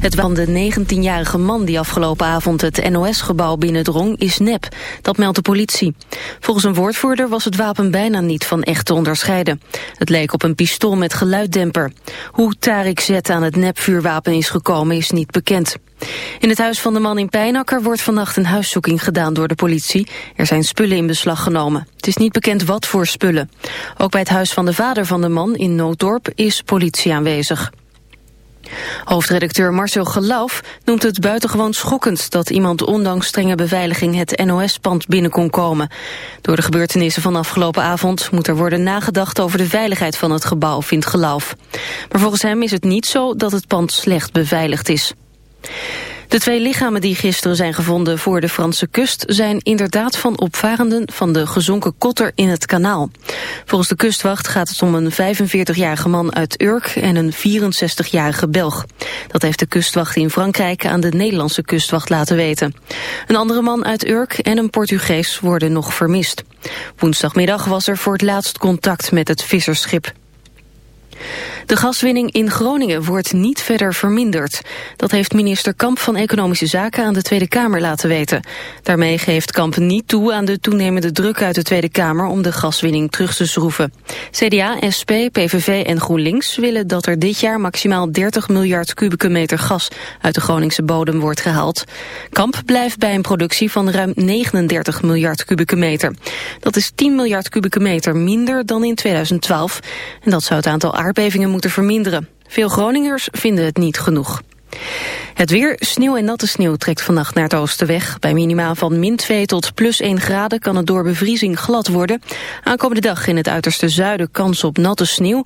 Het van de 19-jarige man die afgelopen avond het NOS-gebouw binnendrong is nep. Dat meldt de politie. Volgens een woordvoerder was het wapen bijna niet van echt te onderscheiden. Het leek op een pistool met geluiddemper. Hoe Tarik Z aan het nepvuurwapen is gekomen is niet bekend. In het huis van de man in Pijnakker wordt vannacht een huiszoeking gedaan door de politie. Er zijn spullen in beslag genomen. Het is niet bekend wat voor spullen. Ook bij het huis van de vader van de man in Nooddorp is politie aanwezig. Hoofdredacteur Marcel Gelauf noemt het buitengewoon schokkend dat iemand ondanks strenge beveiliging het NOS-pand binnen kon komen. Door de gebeurtenissen van afgelopen avond moet er worden nagedacht over de veiligheid van het gebouw, vindt Gelauf. Maar volgens hem is het niet zo dat het pand slecht beveiligd is. De twee lichamen die gisteren zijn gevonden voor de Franse kust... zijn inderdaad van opvarenden van de gezonken kotter in het kanaal. Volgens de kustwacht gaat het om een 45-jarige man uit Urk... en een 64-jarige Belg. Dat heeft de kustwacht in Frankrijk aan de Nederlandse kustwacht laten weten. Een andere man uit Urk en een Portugees worden nog vermist. Woensdagmiddag was er voor het laatst contact met het visserschip. De gaswinning in Groningen wordt niet verder verminderd. Dat heeft minister Kamp van Economische Zaken aan de Tweede Kamer laten weten. Daarmee geeft Kamp niet toe aan de toenemende druk uit de Tweede Kamer om de gaswinning terug te schroeven. CDA, SP, PVV en GroenLinks willen dat er dit jaar maximaal 30 miljard kubieke meter gas uit de Groningse bodem wordt gehaald. Kamp blijft bij een productie van ruim 39 miljard kubieke meter. Dat is 10 miljard kubieke meter minder dan in 2012. En dat zou het aantal aardbevingen moeten verminderen. Veel Groningers vinden het niet genoeg. Het weer, sneeuw en natte sneeuw trekt vannacht naar het oosten weg. Bij minimaal van min 2 tot plus 1 graden kan het door bevriezing glad worden. Aankomende dag in het uiterste zuiden kans op natte sneeuw.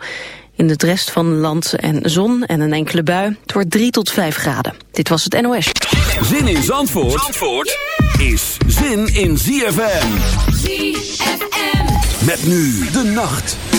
In de rest van het land en zon en een enkele bui. Het wordt 3 tot 5 graden. Dit was het NOS. Zin in Zandvoort, Zandvoort is zin in ZFM. ZFM. Met nu de nacht.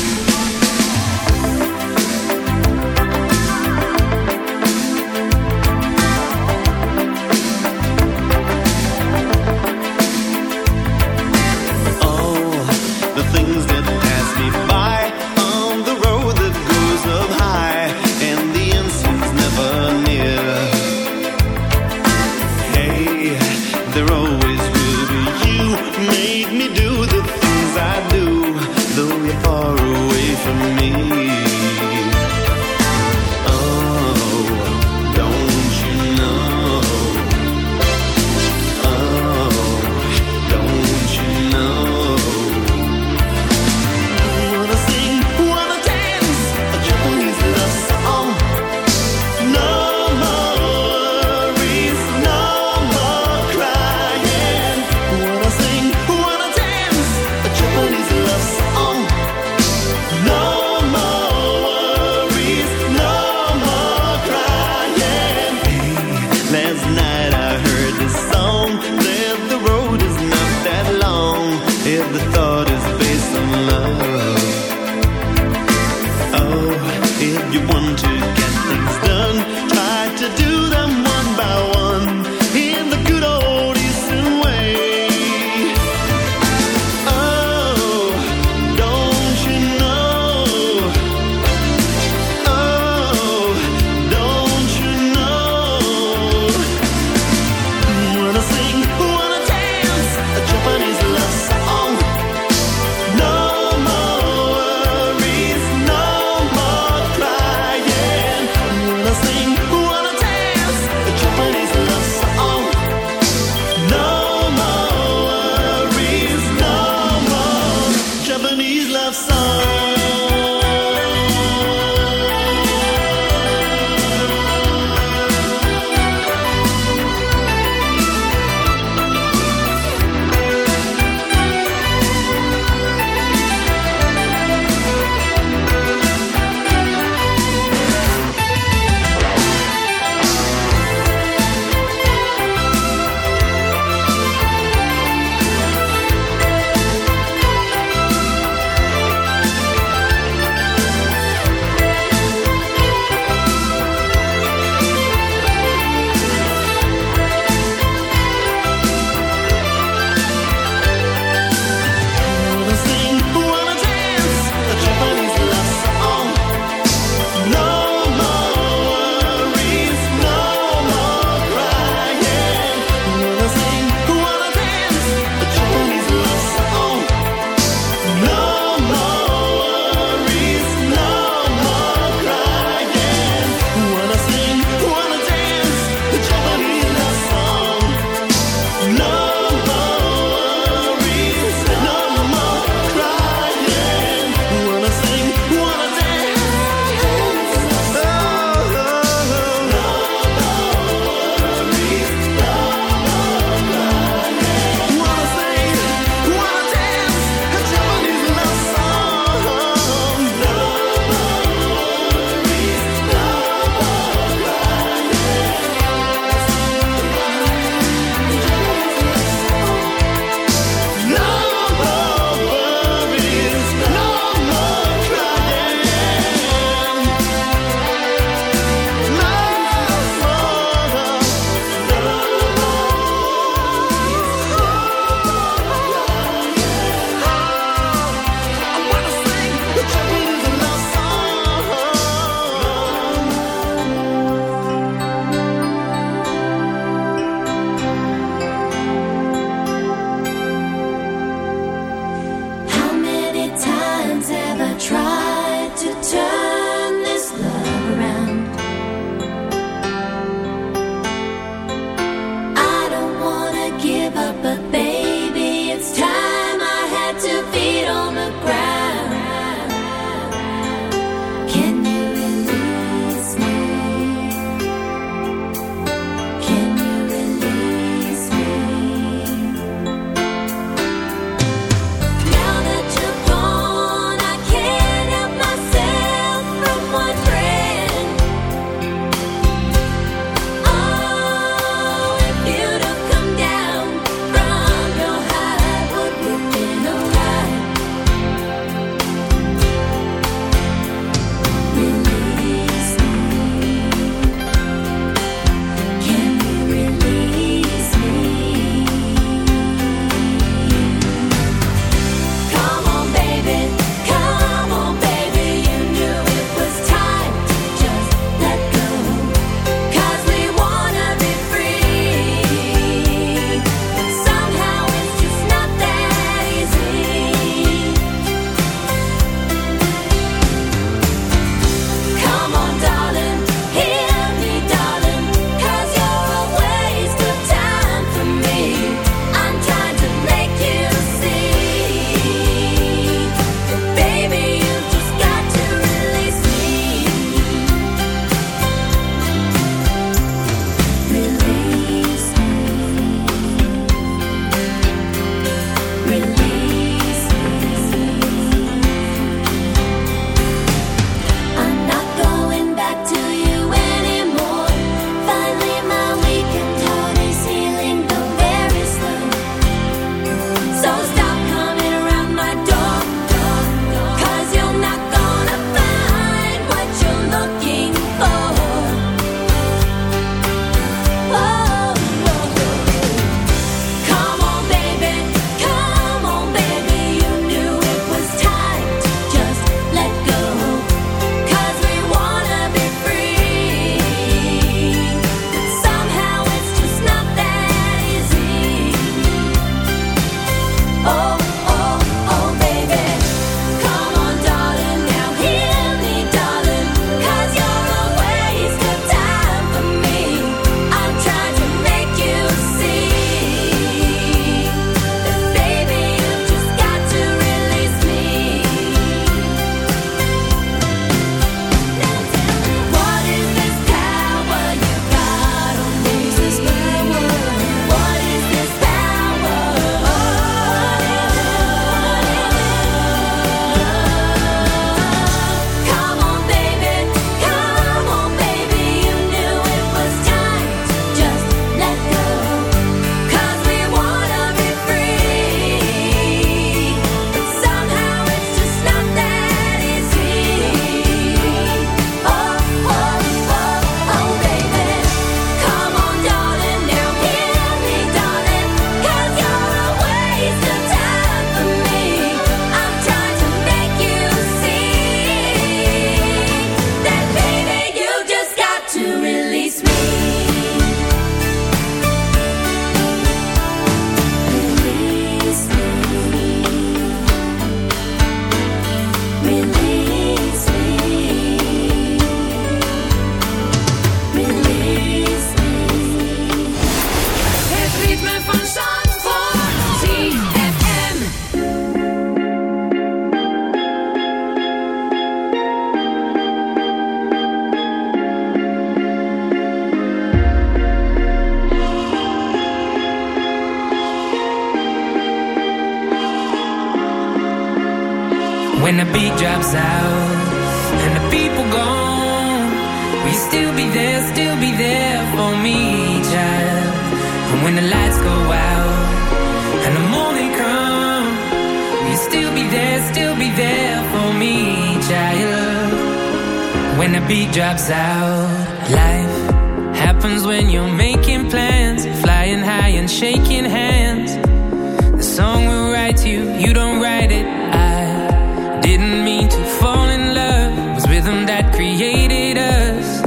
created us.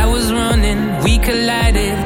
I was running, we collided.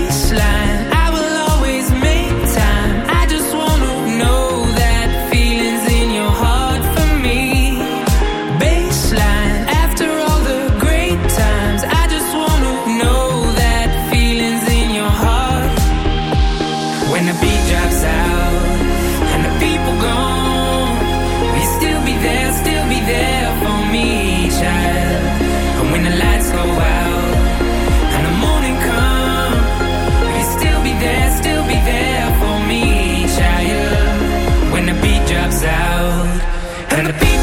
and the beat.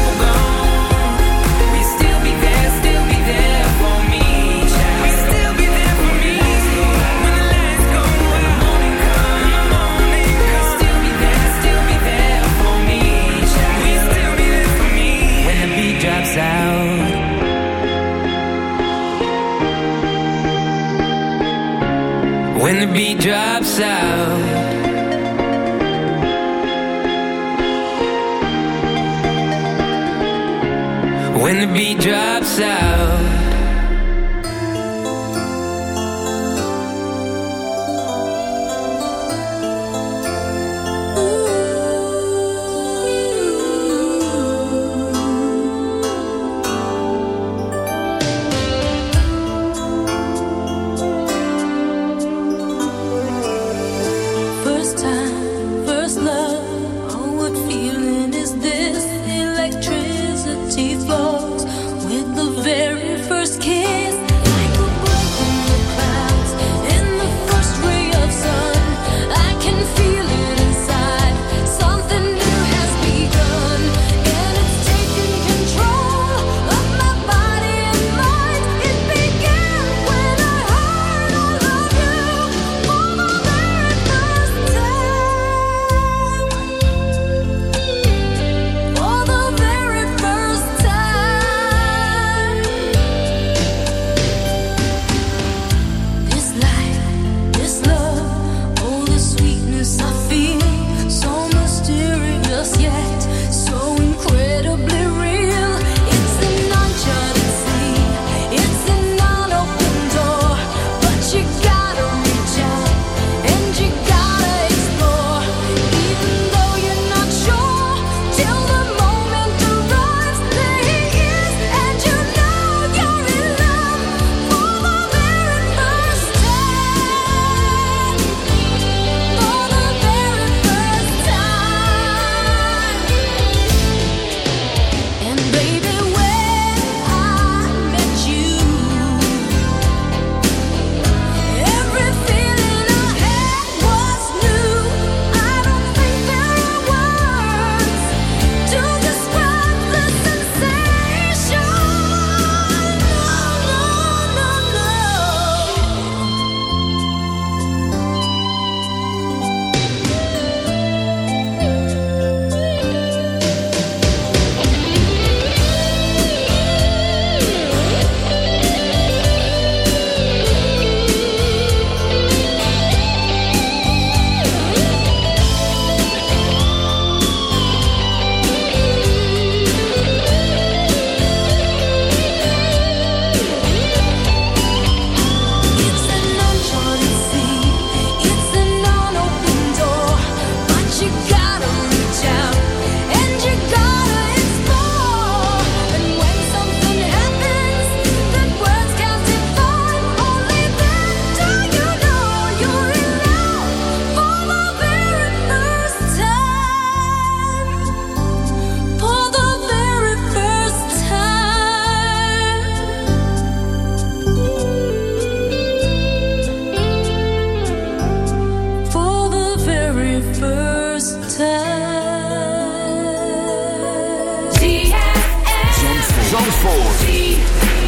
Zandvoort.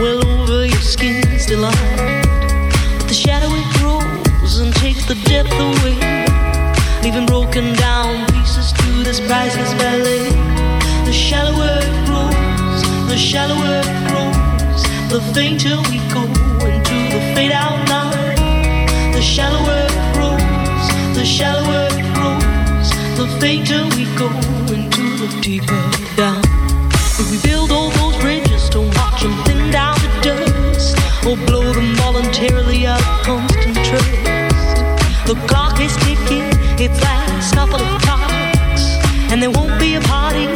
well over your skin's delight. The shadow it grows and takes the depth away, leaving broken down pieces to this priceless ballet. The shallower it grows, the shallower it grows, the fainter we go into the fade out line. The shallower it grows, the shallower it grows, the fainter we go into the deeper down. If we build will blow them voluntarily out of constant trust. The clock is ticking, it's last couple of clocks, and there won't be a party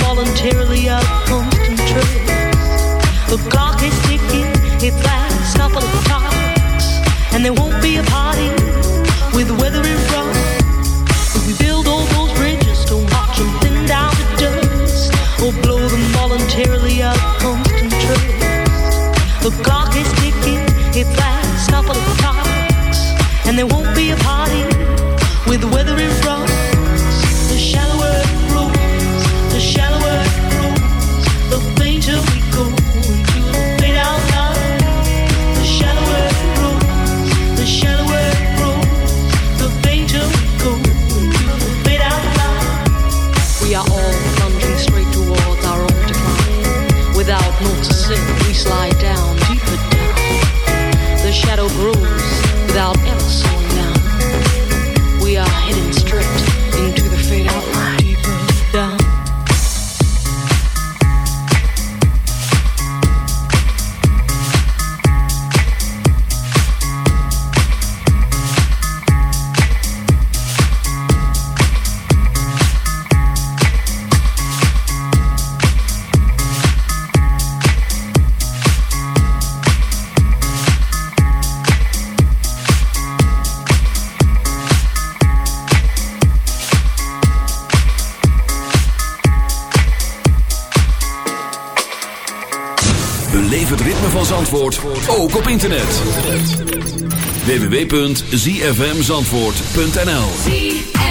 voluntarily out of. The clock is ticking, it lasts couple of times. www.zfmzandvoort.nl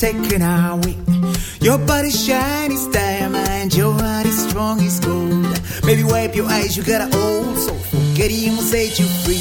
taking our way. Your body shine is diamond, your heart is strong as gold. Maybe wipe your eyes, you got an old soul. Queríamos set you free.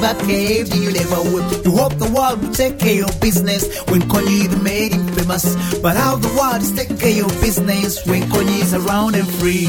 never caved, you never will. You hope the world will take care of business when the made him famous. But how the world is taking care of business when Kanye is around and free.